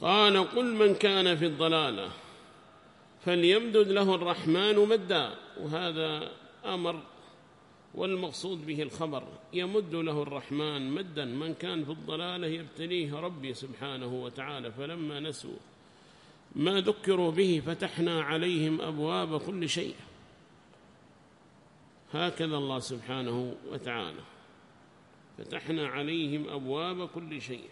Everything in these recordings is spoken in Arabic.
قال قل من كان في الضلالة فليمدد له الرحمن مدا وهذا أمر والمقصود به الخبر يمد له الرحمن مدا من كان في الضلالة يبتليه ربي سبحانه وتعالى فلما نسوا ما ذكروا به فتحنا عليهم أبواب كل شيء هكذا الله سبحانه وتعالى فتحنا عليهم أبواب كل شيء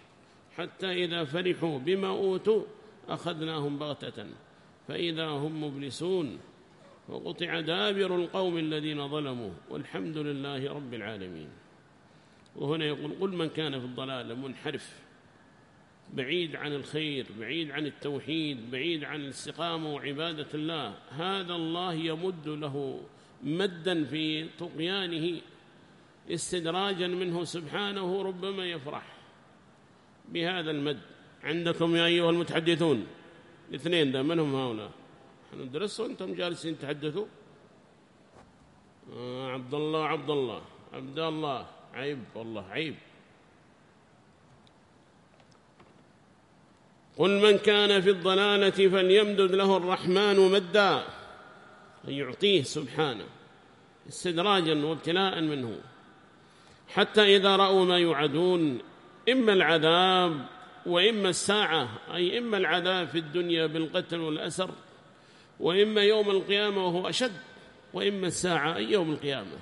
حتى إذا فرحوا بما أوتوا أخذناهم بغتة. فإذا هم مبلسون وقطع دابر القوم الذين ظلموا والحمد لله رب العالمين. وهنا يقول قل من كان في الضلال منحرف بعيد عن الخير بعيد عن التوحيد بعيد عن الاستقامة وعبادة الله هذا الله يمد له مدا في طغيانه استدراجا منه سبحانه ربما يفرح. بهذا المد عندكم يا أيها المتحدثون. الاثنين ده من هم هؤلاء. نحن ندرس وأنتم جالسين تحدثوا. آه عبد الله عبد الله عبد الله عيب والله عيب. قل من كان في الضلالة فليمدد له الرحمن مدا. يعطيه سبحانه استدراجا وابتلاء منه. حتى إذا رأوا ما يعدون إما العذاب وإما الساعة أي إما العذاب في الدنيا بالقتل والأسر وإما يوم القيامة وهو أشد وإما الساعة أي يوم القيامة.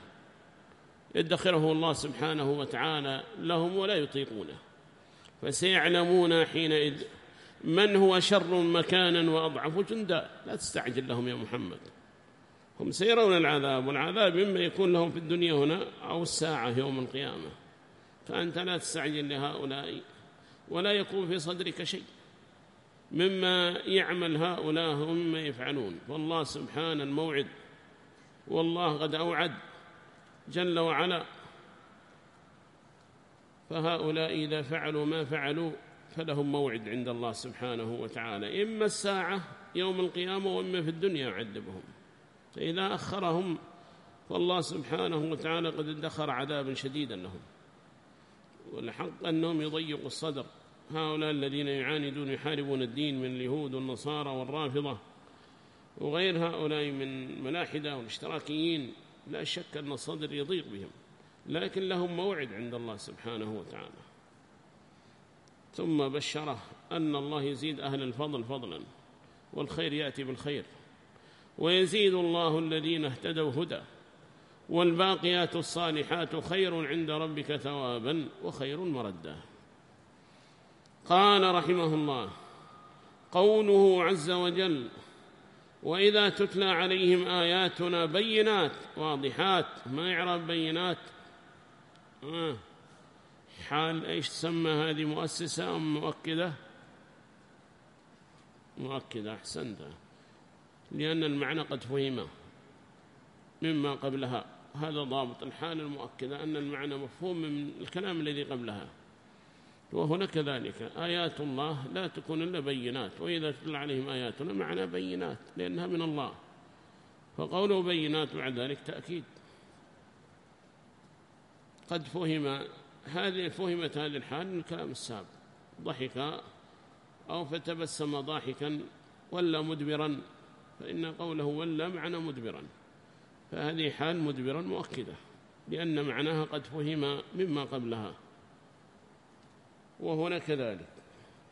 يدخره الله سبحانه وتعالى لهم ولا يطيقونه. فسيعلمون حينئذ من هو شر مكانا وأضعف جندا. لا تستعجل لهم يا محمد. هم سيرون العذاب والعذاب إما يكون لهم في الدنيا هنا أو الساعة يوم القيامة. فأنت لا تستعجل لهؤلاء ولا يكون في صدرك شيء مما يعمل هؤلاء ومما يفعلون. والله سبحانه الموعد والله قد أوعد جل وعلا. فهؤلاء إذا فعلوا ما فعلوا فلهم موعد عند الله سبحانه وتعالى. إما الساعة يوم القيامة وإما في الدنيا يعذبهم فإذا أخرهم فالله سبحانه وتعالى قد ادخر عذابا شديدا لهم. والحق أنهم يضيقوا الصدر. هؤلاء الذين يعاندون يحاربون الدين من اليهود والنصارى والرافضة وغير هؤلاء من ملاحدة والاشتراكيين لا شك أن الصدر يضيق بهم لكن لهم موعد عند الله سبحانه وتعالى. ثم بشره أن الله يزيد أهل الفضل فضلا والخير يأتي بالخير ويزيد الله الذين اهتدوا هدى. والباقيات الصالحات خير عند ربك ثوابا وخير مردا. قال رحمه الله قوله عز وجل وإذا تتلى عليهم آياتنا بينات واضحات ما يعرف بينات. آه. حال إيش تسمى هذه؟ مؤسسة أم مؤكدة؟ مؤكدة أحسنت. لأن المعنى قد فهم مما قبلها. هذا ضابط. الحال المؤكدة أن المعنى مفهوم من الكلام الذي قبلها. وهنا كذلك آيات الله لا تكون إلا بينات. وإذا تتلى عليهم آياتنا معنى بينات لأنها من الله. فقوله بينات بعد ذلك تأكيد. قد فهم هذه فهمت هذه الحال من الكلام السابق. ضحك أو فتبسم ضاحكا ولا مدبرا فإن قوله ولا معنى مدبرا. فهذه حال مدبرا مؤكدة لأن معناها قد فهم مما قبلها وهنا كذلك.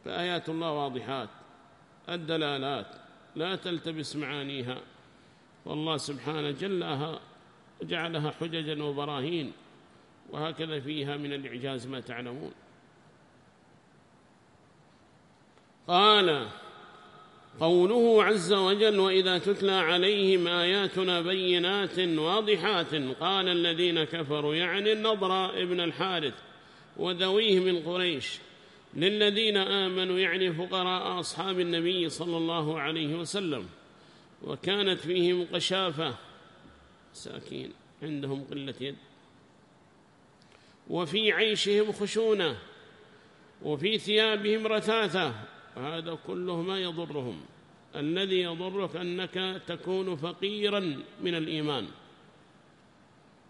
فآيات الله واضحات الدلالات لا تلتبس معانيها. والله سبحانه جلها جعلها حججا وبراهين وهكذا فيها من الإعجاز ما تعلمون. قال قوله عز وجل وإذا تتلى عليهم آياتنا بينات واضحات قال الذين كفروا يعني النضر ابن الحارث وذويه من قريش للذين آمنوا يعني فقراء أصحاب النبي صلى الله عليه وسلم وكانت فيهم قشافة ساكين عندهم قلة يد وفي عيشهم خشونة وفي ثيابهم رثاثة هذا كله ما يضرهم. الذي يضرك أنك تكون فقيرا من الإيمان.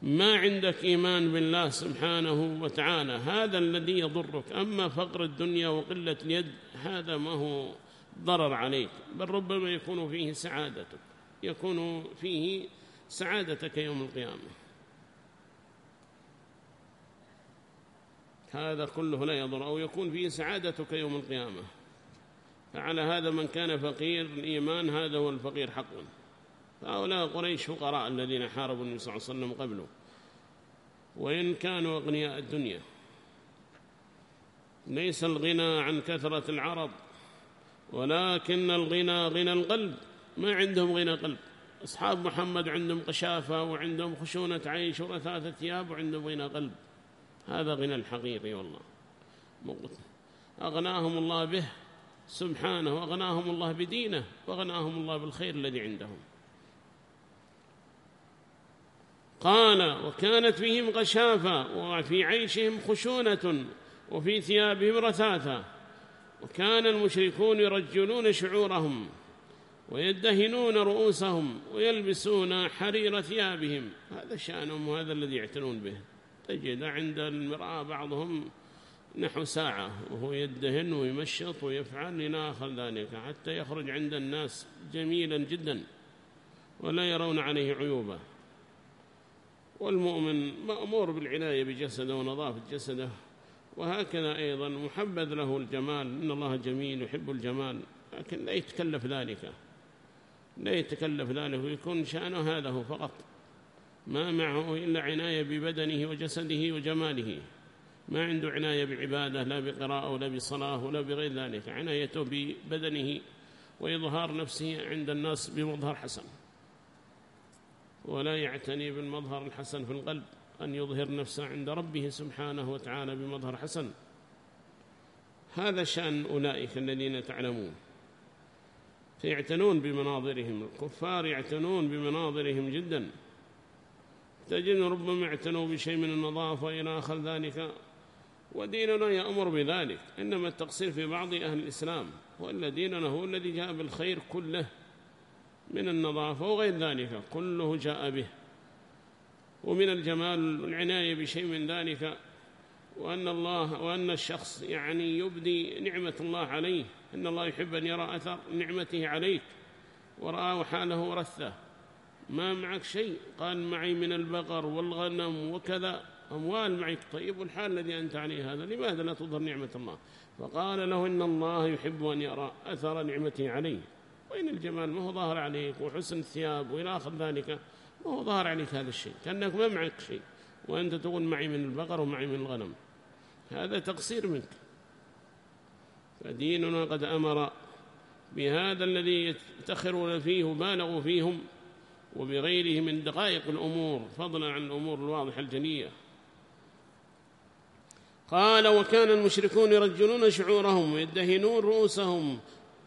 ما عندك إيمان بالله سبحانه وتعالى هذا الذي يضرك. أما فقر الدنيا وقلة اليد هذا ما هو ضرر عليك. بل ربما يكون فيه سعادتك يكون فيه سعادتك يوم القيامة. هذا كله لا يضر أو يكون فيه سعادتك يوم القيامة. فعلى هذا من كان فقير الإيمان هذا هو الفقير حقا فهؤلاء قريش فقراء الذين حاربوا النبي صلى الله عليه وسلم قبله. وإن كانوا أغنياء الدنيا. ليس الغنى عن كثرة العرب ولكن الغنى غنى القلب. ما عندهم غنى قلب. أصحاب محمد عندهم قشافة وعندهم خشونة عيش ورثاثة ثياب وعندهم غنى قلب. هذا غنى الحقيقي والله. أغناهم الله به. سبحانه وأغناهم الله بدينه وأغناهم الله بالخير الذي عندهم. قال وكانت فيهم غشافة وفي عيشهم خشونة وفي ثيابهم رثاثة. وكان المشركون يرجلون شعورهم ويدهنون رؤوسهم ويلبسون حرير ثيابهم. هذا شأنهم وهذا الذي يعتنون به. تجد عند المرأة بعضهم نحو ساعة وهو يدهن ويمشط ويفعل إلى آخر ذلك حتى يخرج عند الناس جميلا جدا ولا يرون عليه عيوبه. والمؤمن مأمور بالعناية بجسده ونظافة جسده وهكذا أيضا محبذ له الجمال إن الله جميل يحب الجمال لكن لا يتكلف ذلك. لا يتكلف ذلك ويكون شأنه هذا هو فقط. ما معه إلا عناية ببدنه وجسده وجماله. ما عنده عناية بعبادة لا بقراءة ولا بصلاة ولا بغير ذلك. عنايته ببدنه وإظهار نفسه عند الناس بمظهر حسن. ولا يعتني بالمظهر الحسن في القلب أن يظهر نفسه عند ربه سبحانه وتعالى بمظهر حسن. هذا شأن أولئك الذين تعلمون. فيعتنون بمناظرهم. الكفار يعتنون بمناظرهم جدا. تجد ربما اعتنوا بشيء من النظافة إلى آخر ذلك. وديننا يأمر بذلك. إنما التقصير في بعض أهل الإسلام وإلا ديننا هو الذي جاء بالخير كله من النظافة وغير ذلك كله جاء به. ومن الجمال والعناية بشيء من ذلك وأن الله وأن الشخص يعني يبدي نعمة الله عليه. إن الله يحب أن يرى أثر نعمته عليك. ورآه حاله ورثه. ما معك شيء. قال معي من البقر والغنم وكذا. أموال معك. طيب والحال الذي أنت عليه هذا لماذا لا تظهر نعمة الله؟ فقال له إن الله يحب أن يرى أثر نعمته عليه. وين الجمال ما هو ظاهر عليك وحسن الثياب وإلى آخر ذلك ما هو ظاهر عليك هذا الشيء كأنك ما معك شيء وأنت تقول معي من البقر ومعي من الغنم. هذا تقصير منك. فديننا قد أمر بهذا الذي يفتخرون فيه وبالغوا فيهم وبغيره من دقائق الأمور فضلا عن الأمور الواضحة الجلية قال وكان المشركون يرجلون شعورهم ويدهنون رؤوسهم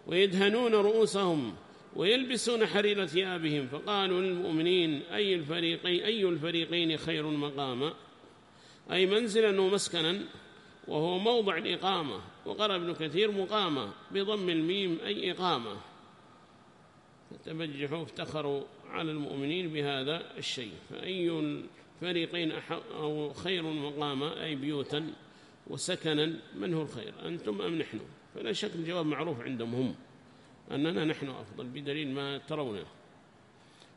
ويدهنون رؤوسهم ويلبسون حرير ثيابهم. فقالوا للمؤمنين أي الفريقين, أي الفريقين خير مقاما أي منزلا ومسكنا وهو موضع الإقامة. وقرأ ابن كثير مقامة بضم الميم أي إقامة. فتبجحوا افتخروا على المؤمنين بهذا الشيء. فأي الفريقين أو خير مقاما أي بيوتا. وسكنا من هو الخير أنتم أم نحن؟ فلا شك الجواب معروف عندهم هم أننا نحن أفضل بدليل ما ترونه.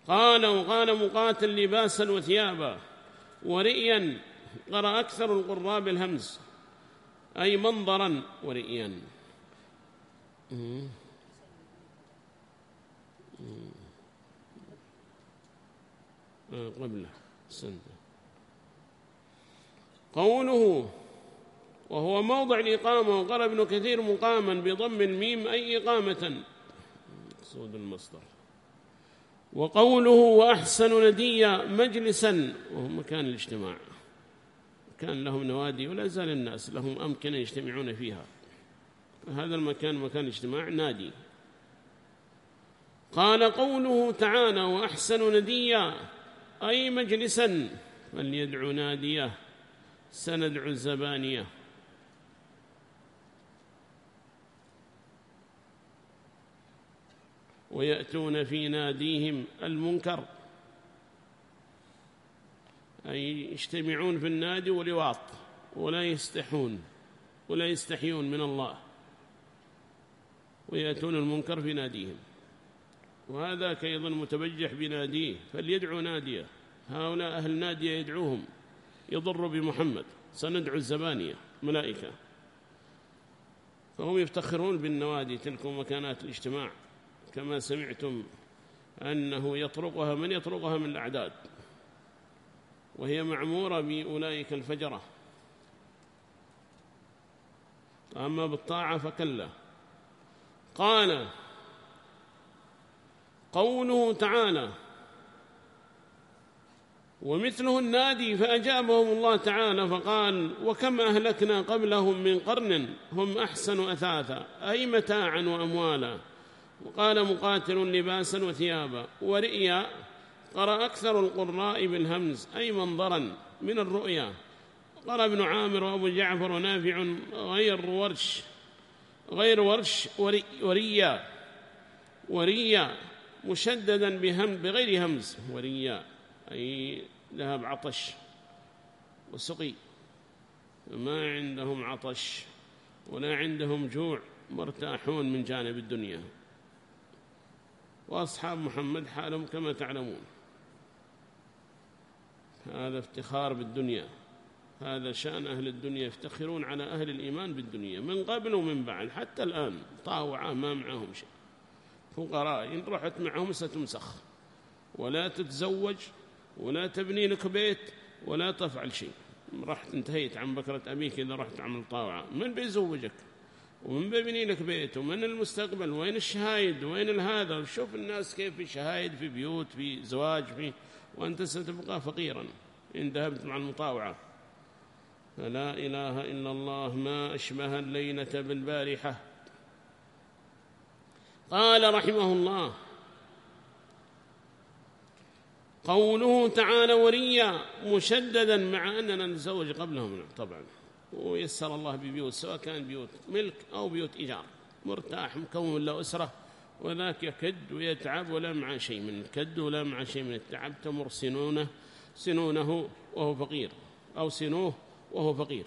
قال وقال مقاتل لباسا وثيابا ورئيا قرأ أكثر القراء بالهمز أي منظرا ورئيا. آه، قبله سنده قوله وهو موضع الإقامة وقال ابن كثير مقاما بضم الميم أي إقامة. مقصود المصدر. وقوله وأحسن نديا مجلسا وهو مكان الاجتماع. كان لهم نوادي ولا زال الناس لهم أمكنة يجتمعون فيها. هذا المكان مكان اجتماع نادي. قال قوله تعالى وأحسن نديا أي مجلسا فليدعو ناديه سندعو الزبانيه. ويأتون في ناديهم المنكر. أي يجتمعون في النادي ولواط ولا يستحون ولا يستحيون من الله. ويأتون المنكر في ناديهم. وهذا أيضا متبجح بناديه فليدعو ناديه. هؤلاء أهل ناديه يدعوهم. يضر بمحمد. سندعو الزبانية ملائكة. فهم يفتخرون بالنوادي تلك مكانات الاجتماع. كما سمعتم أنه يطرقها من يطرقها من الأعداد وهي معمورة بأولئك الفجرة. أما بالطاعة فكلا. قال قوله تعالى ومثله النادي فأجابهم الله تعالى فقال وكم أهلكنا قبلهم من قرن هم أحسن أثاثا أي متاعا وأموالا. وقال مقاتل لباسا وثيابا ورئيا قرأ أكثر القراء بالهمز أي منظرا من الرؤيا. قال ابن عامر وأبو جعفر ونافع غير ورش غير ورش وري وريا وريا مشددا بهم بغير همز وريا أي ذهب عطش وسقي. ما عندهم عطش ولا عندهم جوع مرتاحون من جانب الدنيا. وأصحاب محمد حالهم كما تعلمون. هذا افتخار بالدنيا. هذا شأن أهل الدنيا يفتخرون على أهل الإيمان بالدنيا من قبل ومن بعد حتى الآن. طاوعة ما معهم شيء. فقراء إن رحت معهم ستمسخ. ولا تتزوج ولا تبني لك بيت ولا تفعل شيء. رحت انتهيت عن بكرة أبيك إذا رحت عمل طاوعة من بيزوجك؟ ومن بيبني لك بيت ومن المستقبل وين الشهايد وين الهذا؟ شوف الناس كيف في شهايد في بيوت في زواج في وأنت ستبقى فقيرا. إن ذهبت مع المطاوعة. فلا إله إلا الله ما أشبه الليلة بالبارحة. قال رحمه الله قوله تعالى وريا مشددا مع أننا نتزوج قبلهم طبعا. ويسر الله ببيوت سواء كان بيوت ملك أو بيوت إيجار. مرتاح مكون له أسرة وذاك يكد ويتعب ولا مع شيء من الكد ولا مع شيء من التعب. تمر سنونه سنونه وهو فقير أو سنوه وهو فقير.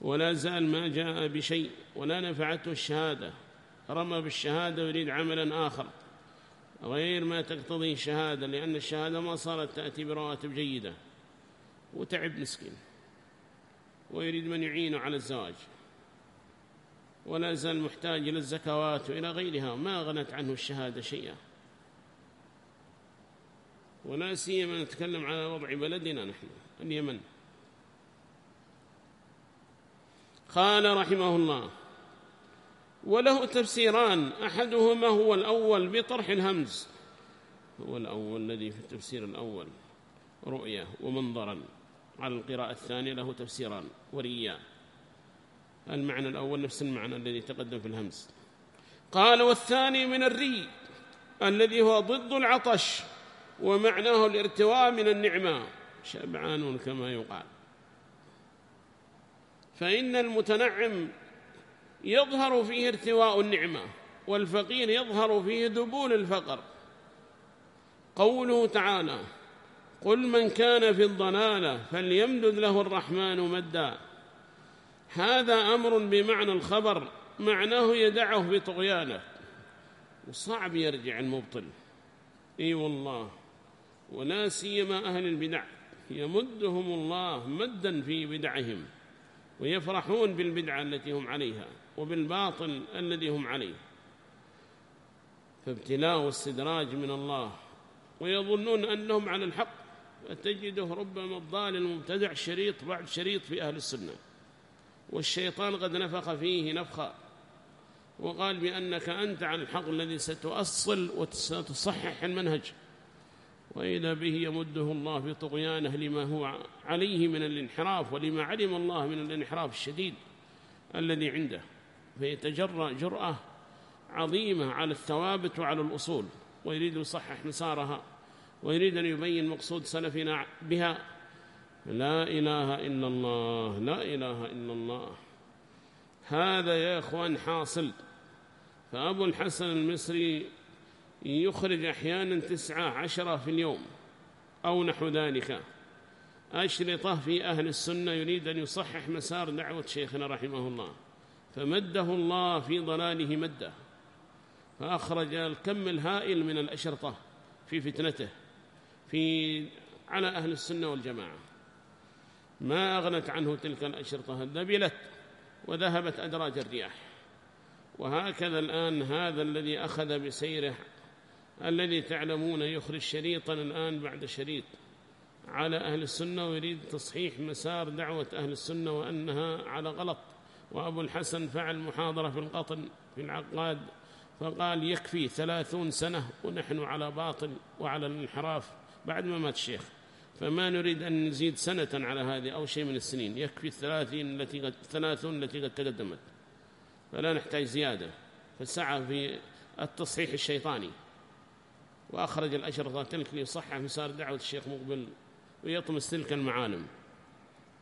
ولا زال ما جاء بشيء ولا نفعته الشهادة. رمى بالشهادة ويريد عملا آخر. غير ما تقتضي الشهادة لأن الشهادة ما صارت تأتي برواتب جيدة. وتعب مسكين. ويريد من يعينه على الزواج. ولا زال محتاج إلى الزكوات وإلى غيرها ما غنت عنه الشهادة شيئا. ولا سيما نتكلم على وضع بلدنا نحن اليمن قال رحمه الله وله تفسيران أحدهما هو الأول بطرح الهمز. هو الأول الذي في التفسير الأول رؤية ومنظرا. على القراءة الثانية له تفسيران وريا المعنى الأول نفس المعنى الذي تقدم في الهمز قال والثاني من الري الذي هو ضد العطش ومعناه الارتواء من النعمة. شبعان كما يقال. فإن المتنعم يظهر فيه ارتواء النعمة والفقير يظهر فيه ذبول الفقر. قوله تعالى قل من كان في الضلالة فليمدد له الرحمن مدا. هذا أمر بمعنى الخبر معناه يدعه بطغيانه. وصعب يرجع المبطل. إي والله ولا سيما أهل البدع. يمدهم الله مدا في بدعهم ويفرحون بالبدعة التي هم عليها وبالباطل الذي هم عليه. فابتلاء واستدراج من الله ويظنون أنهم على الحق. فتجده ربما الضال المبتدع شريط بعد شريط في أهل السنة والشيطان قد نفخ فيه نفخا وقال بأنك أنت على الحق الذي ستؤصل وستصحح المنهج وإذا به يمده الله في طغيانه لما هو عليه من الانحراف ولما علم الله من الانحراف الشديد الذي عنده فيتجرأ جرأة عظيمة على الثوابت وعلى الأصول ويريد يصحح مسارها. ويريد أن يبين مقصود سلفنا بها. لا إله إلا الله لا إله إلا الله. هذا يا أخوان حاصل. فأبو الحسن المصري يخرج أحيانا تسعة عشرة في اليوم أو نحو ذلك. أشرطة في أهل السنة يريد أن يصحح مسار دعوة شيخنا رحمه الله. فمده الله في ضلاله مده. فأخرج الكم الهائل من الأشرطة في فتنته. في على أهل السنة والجماعة. ما أغنت عنه تلك الأشرطة ذبلت وذهبت أدراج الرياح. وهكذا الآن هذا الذي أخذ بسيره الذي تعلمون يخرج شريطا الآن بعد شريط على أهل السنة ويريد تصحيح مسار دعوة أهل السنة وأنها على غلط. وأبو الحسن فعل محاضرة في القطن في العقاد فقال يكفي ثلاثون سنة ونحن على باطل وعلى الانحراف. بعد ما مات الشيخ. فما نريد أن نزيد سنة على هذه أو شيء من السنين. يكفي الثلاثين التي قد الثلاثون التي قد تقدمت. فلا نحتاج زيادة. فسعى في التصحيح الشيطاني. وأخرج الأشرطة تلك ليصحح مسار دعوة الشيخ مقبل ويطمس تلك المعالم.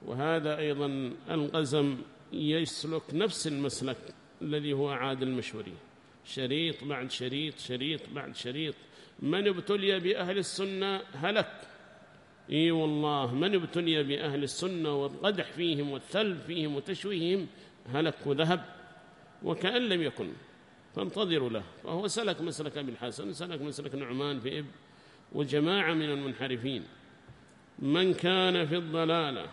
وهذا أيضا القزم يسلك نفس المسلك الذي هو عاد المشوري. شريط بعد شريط شريط بعد شريط. من ابتلي بأهل السنة هلك. إي والله من ابتلي بأهل السنة والقدح فيهم والثلب فيهم وتشويههم هلك وذهب وكأن لم يكن. فانتظروا له. فهو سلك مسلك أبي الحسن سلك مسلك نعمان في إب وجماعة من المنحرفين. من كان في الضلالة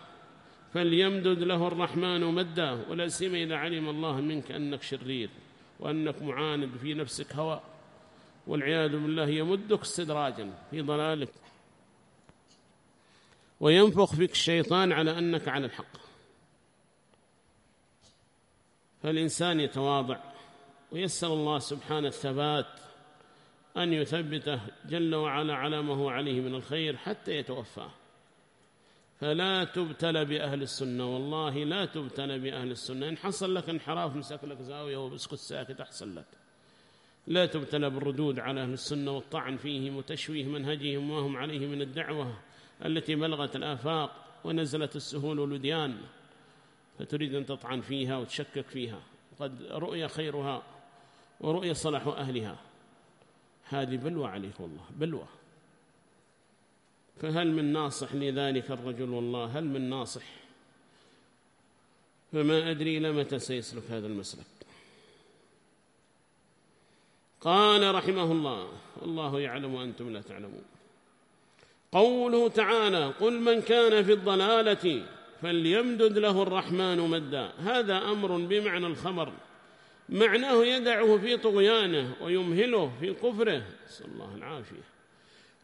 فليمدد له الرحمن مدا ولا سيما إذا علم الله منك أنك شرير وأنك معاند في نفسك هوى. والعياذ بالله يمدك استدراجا في ضلالك. وينفخ فيك الشيطان على أنك على الحق. فالإنسان يتواضع ويسأل الله سبحانه الثبات أن يثبته جل وعلا على ما هو عليه من الخير حتى يتوفاه. فلا تبتلى بأهل السنة والله لا تبتلى بأهل السنة. إن حصل لك انحراف مسك لك زاوية وبسكت ساكت أحسن لك. لا تبتلى بالردود على أهل السنة والطعن فيهم وتشويه منهجهم وما هم عليه من الدعوة التي بلغت الآفاق ونزلت السهول والوديان. فتريد أن تطعن فيها وتشكك فيها. قد رؤي خيرها ورؤي صلاح أهلها. هذه بلوى عليك والله بلوى. فهل من ناصح لذلك الرجل والله؟ هل من ناصح؟ فما أدري لمتى سيسلك هذا المسلك. قال رحمه الله الله يعلم وأنتم لا تعلمون. قوله تعالى قل من كان في الضلالة فليمدد له الرحمن مدا هذا أمر بمعنى الخبر معناه يدعه في طغيانه ويمهله في كفره. نسأل الله العافية.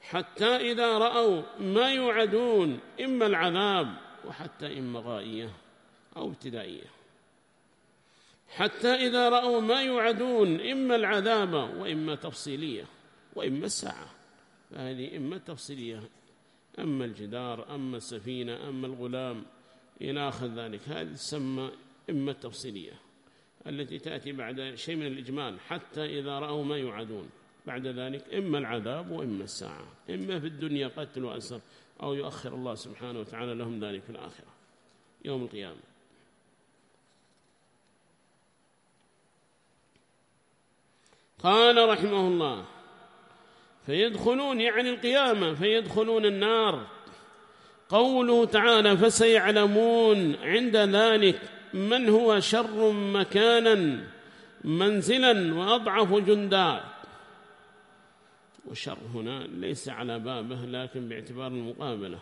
حتى إذا رأوا ما يوعدون إما العذاب وحتى إما غائية أو ابتدائية. حتى إذا رأوا ما يوعدون إما العذاب وإما تفصيلية وإما الساعة. فهذه إما تفصيلية أما الجدار أما السفينة أما الغلام إلى آخر ذلك. هذه تسمى إما التفصيلية التي تأتي بعد شيء من الإجمال حتى إذا رأوا ما يوعدون. بعد ذلك إما العذاب وإما الساعة. إما في الدنيا قتل وأسر أو يؤخر الله سبحانه وتعالى لهم ذلك في الآخرة. يوم القيامة. قال رحمه الله فيدخلون يعني القيامة فيدخلون النار. قوله تعالى فسيعلمون عند ذلك من هو شر مكانا منزلا وأضعف جندا. والشر هنا ليس على بابه لكن باعتبار المقابلة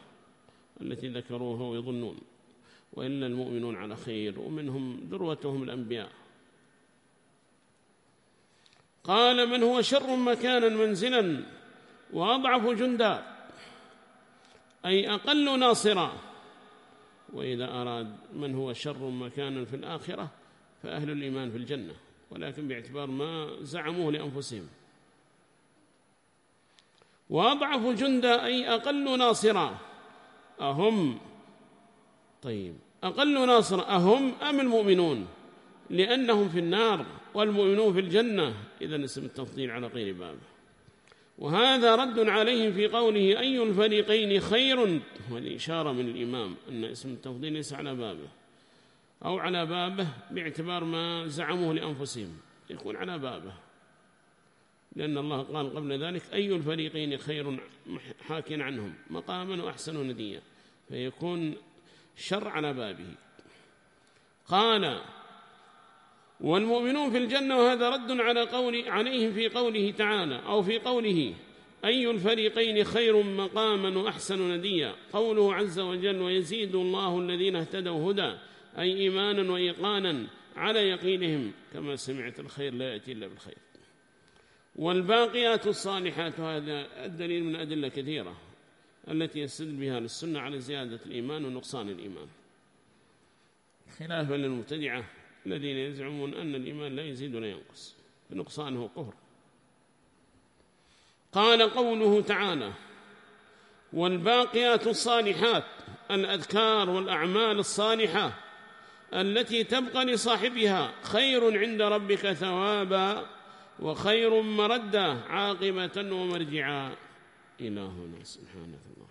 التي ذكروها ويظنون. وإلا المؤمنون على خير ومنهم ذروتهم الأنبياء. قال من هو شر مكانا منزلا وأضعف جندا؟ أي أقل ناصرا. وإذا أراد من هو شر مكانا في الآخرة فأهل الإيمان في الجنة ولكن باعتبار ما زعموه لأنفسهم. وأضعف جندا أي أقل ناصرا. أهم؟ طيب أقل ناصر أهم أم المؤمنون؟ لأنهم في النار. والمؤمنون في الجنة. إذا اسم التفضيل على غير بابه وهذا رد عليهم في قوله أي الفريقين خير؟ والإشارة من الإمام أن اسم التفضيل ليس على بابه. أو على بابه باعتبار ما زعموه لأنفسهم. يكون على بابه. لأن الله قال قبل ذلك أي الفريقين خير؟ حاك عنهم. مقاما وأحسن نديا فيكون شر على بابه. قال والمؤمنون في الجنة وهذا رد على قول عليهم في قوله تعالى أو في قوله أي الفريقين خير مقاما وأحسن نديا؟ قوله عز وجل ويزيد الله الذين اهتدوا هدى أي إيمانا وإيقانا على يقينهم كما سمعت الخير لا يأتي إلا بالخير. والباقيات الصالحات هذا الدليل من أدلة كثيرة التي يستدل بها للسنة على زيادة الإيمان ونقصان الإيمان. خلافا للمبتدعة الذين يزعمون أن الإيمان لا يزيد ولا ينقص فنقصانه قهر. قال قوله تعالى والباقيات الصالحات الأذكار والأعمال الصالحة التي تبقى لصاحبها خير عند ربك ثوابا وخير مردا عاقبة ومرجعا. إلهنا سبحانه. الله